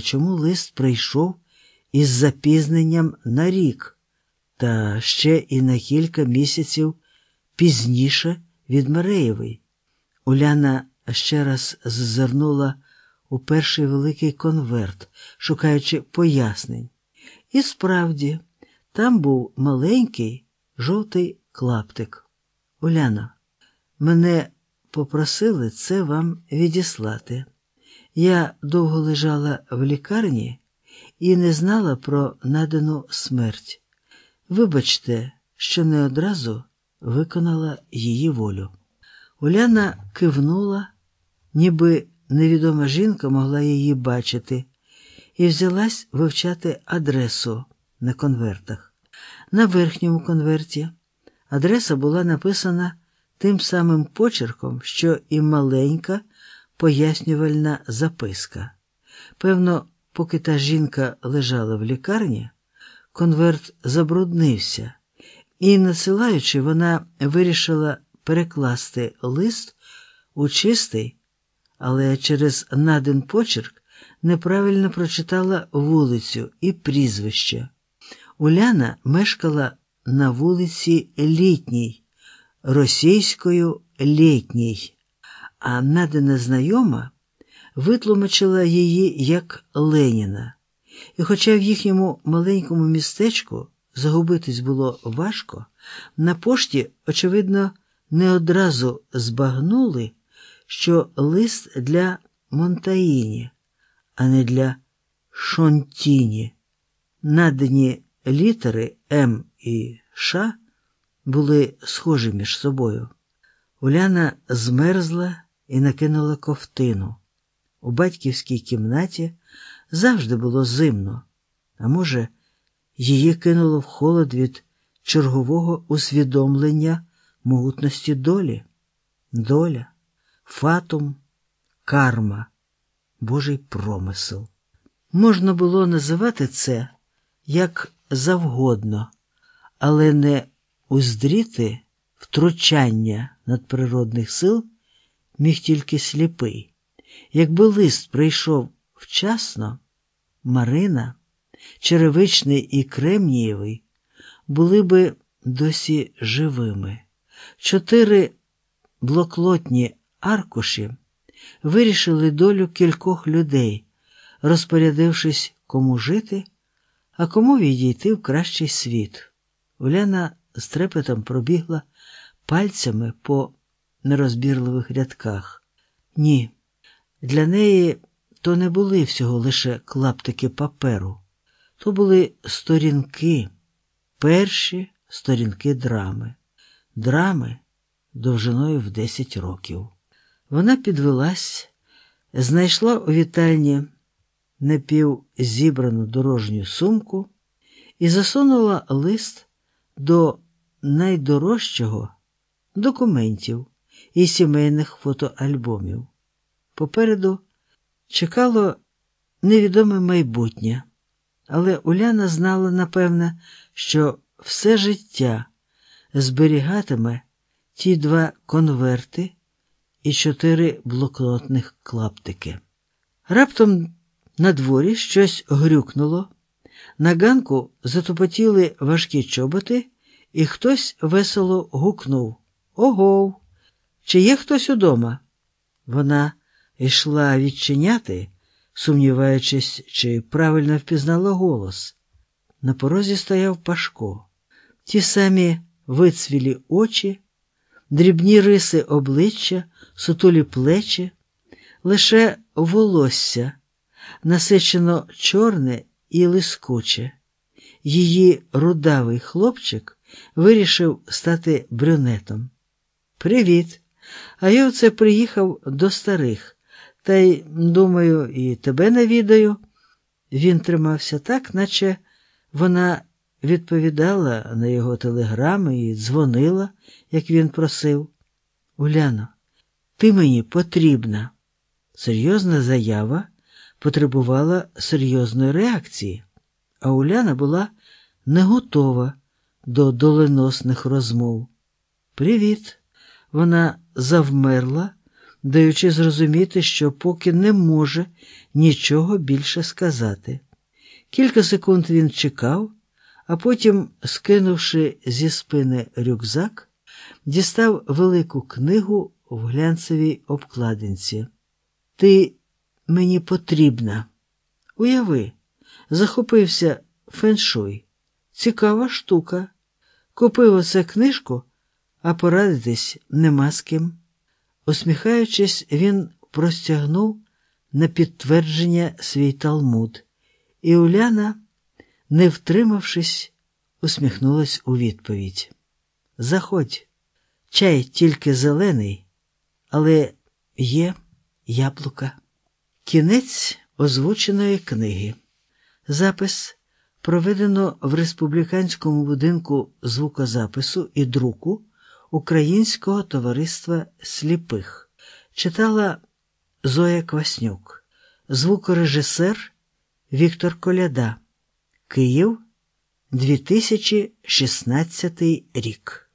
чому лист прийшов із запізненням на рік, та ще і на кілька місяців пізніше від Мареєвої. Уляна ще раз зазирнула у перший великий конверт, шукаючи пояснень. І справді, там був маленький жовтий клаптик. Уляно, мене попросили це вам відіслати. Я довго лежала в лікарні і не знала про надану смерть. Вибачте, що не одразу виконала її волю. Уляна кивнула, ніби невідома жінка могла її бачити, і взялась вивчати адресу на конвертах. На верхньому конверті адреса була написана тим самим почерком, що і маленька пояснювальна записка. Певно, поки та жінка лежала в лікарні, конверт забруднився, і, надсилаючи, вона вирішила перекласти лист у чистий, але через наден почерк неправильно прочитала вулицю і прізвище. Уляна мешкала на вулиці Літній, російською Літній, а надана знайома витлумачила її як Леніна. І, хоча в їхньому маленькому містечку загубитись було важко, на пошті, очевидно, не одразу збагнули, що лист для Монтаїні, а не для Шонтіні. Надані літери М і Ш були схожі між собою. Уляна змерзла і накинула ковтину. У батьківській кімнаті завжди було зимно, а може, її кинуло в холод від чергового усвідомлення могутності долі, доля, фатум, карма, Божий промисел. Можна було називати це як завгодно, але не уздріти втручання надприродних сил міг тільки сліпий. Якби лист прийшов вчасно, Марина, Черевичний і Кремнієвий були би досі живими. Чотири блоклотні аркуші вирішили долю кількох людей, розпорядившись, кому жити, а кому відійти в кращий світ. Уляна з трепетом пробігла пальцями по нерозбірливих рядках. Ні, для неї то не були всього лише клаптики паперу, то були сторінки, перші сторінки драми, драми довжиною в 10 років. Вона підвелась, знайшла у вітальні напівзібрану дорожню сумку і засунула лист до найдорожчого документів і сімейних фотоальбомів. Попереду чекало невідоме майбутнє, але Уляна знала, напевне, що все життя зберігатиме ті два конверти і чотири блокнотних клаптики. Раптом на дворі щось грюкнуло, на ганку затопотіли важкі чоботи, і хтось весело гукнув Ого! Чи є хтось удома? Вона йшла відчиняти, сумніваючись, чи правильно впізнала голос. На порозі стояв Пашко. Ті самі вицвілі очі, дрібні риси обличчя, сутулі плечі, лише волосся, насичено чорне і лискуче. Її рудавий хлопчик вирішив стати брюнетом. Привіт! А я оце приїхав до старих, та й, думаю, і тебе навідаю. Він тримався так, наче вона відповідала на його телеграми і дзвонила, як він просив. Уляно, ти мені потрібна. Серйозна заява потребувала серйозної реакції, а Уляна була не готова до доленосних розмов. Привіт! Вона завмерла, даючи зрозуміти, що поки не може нічого більше сказати. Кілька секунд він чекав, а потім, скинувши зі спини рюкзак, дістав велику книгу в глянцевій обкладинці. Ти мені потрібна. Уяви, захопився феншуй. Цікава штука. Купив оце книжку, а порадитись нема з ким. Усміхаючись, він простягнув на підтвердження свій талмуд, і Уляна, не втримавшись, усміхнулась у відповідь. Заходь, чай тільки зелений, але є яблука. Кінець озвученої книги. Запис проведено в республіканському будинку звукозапису і друку Українського товариства сліпих. Читала Зоя Кваснюк, звукорежисер Віктор Коляда. Київ 2016 рік.